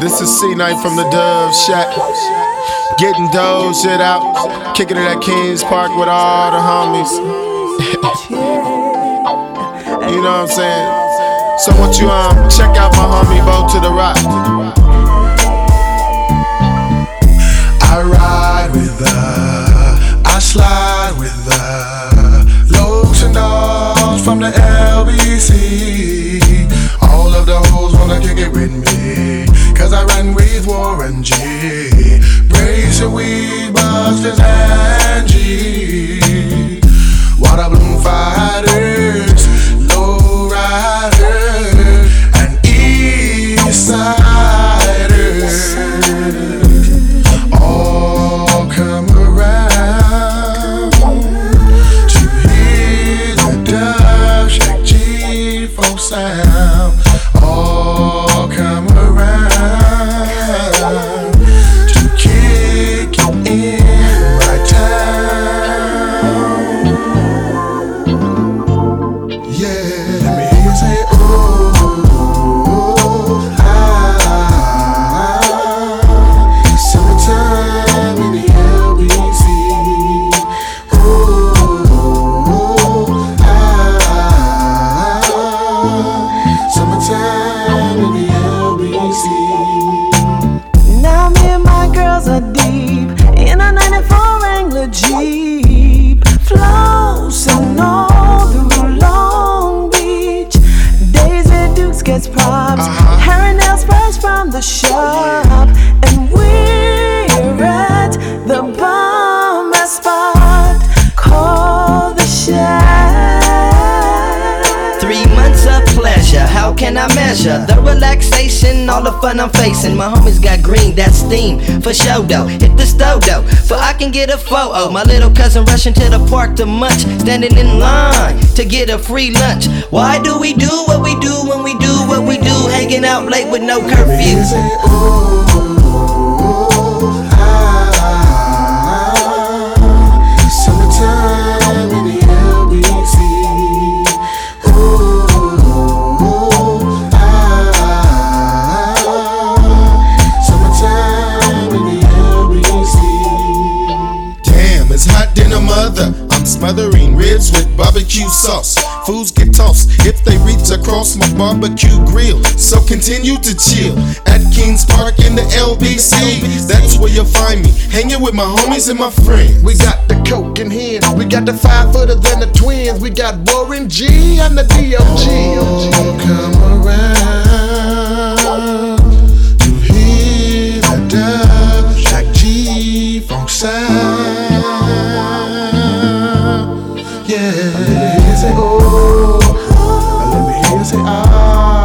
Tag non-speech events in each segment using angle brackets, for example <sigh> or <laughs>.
This is C-Knight from the Dove Shack. Getting dough shit out. Kicking it at Kings Park with all the homies. <laughs> you know what I'm saying? So what you um check out my homie Bo to the Rock. I ride with her, I slide with her. Looks and dogs from the with Warren G. Weed busters and G. Water bloom fighters, shop. And we're at the bomb spot called the Shack. Three months of pleasure, how can I measure the relaxation, all the fun I'm facing? My homies got green, that's steam for show though. Hit the stove though, so I can get a photo. My little cousin rushing to the park to munch, standing in line to get a free lunch. Why do we do what we do when we do what we do? Hanging out late with no curfew. Smothering ribs with barbecue sauce. Fools get tossed if they reach across my barbecue grill. So continue to chill at Kings Park in the LBC. That's where you'll find me, hanging with my homies and my friends. We got the coke in here. We got the five footer than the twins. We got Warren G and the DOG. Oh, come around Yeah, let me hear you say oh. Let me hear you say ah.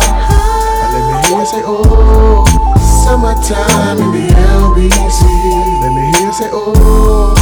Let me hear you say oh. Summertime in the LBC. Let me hear you say oh.